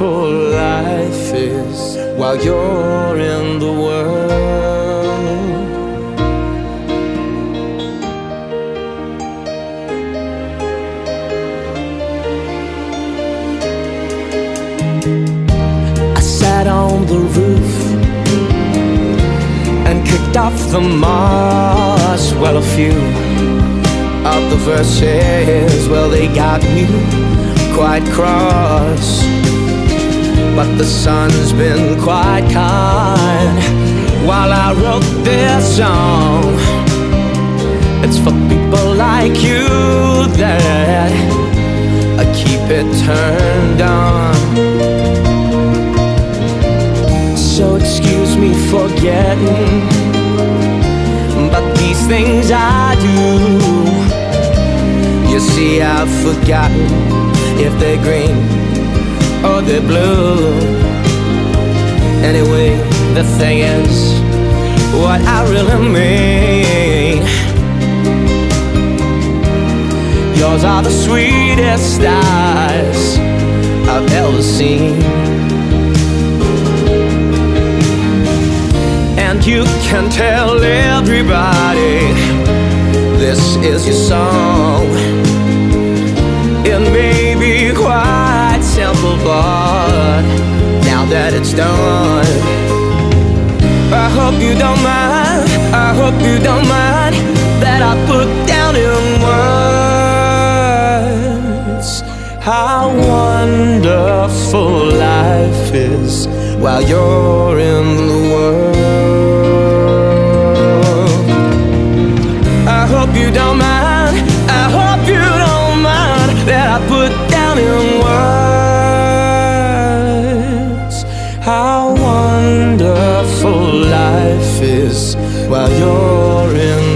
wonderful life is while you're in the world. I sat on the roof and kicked off the moss. Well, a few of the verses, well, they got me quite cross. But the sun's been quite kind while I wrote this song. It's for people like you that I keep it turned on. So excuse me for getting, but these things I do. You see, I've forgotten if they're green or they're blue. Anyway, the thing is, what I really mean. Yours are the sweetest eyes I've ever seen. And you can tell everybody this is your song. Done, I hope you don't mind. I hope you don't mind that I put down in words how wonderful life is while you're in the world. I hope you don't mind. I hope you don't mind that I put while you're in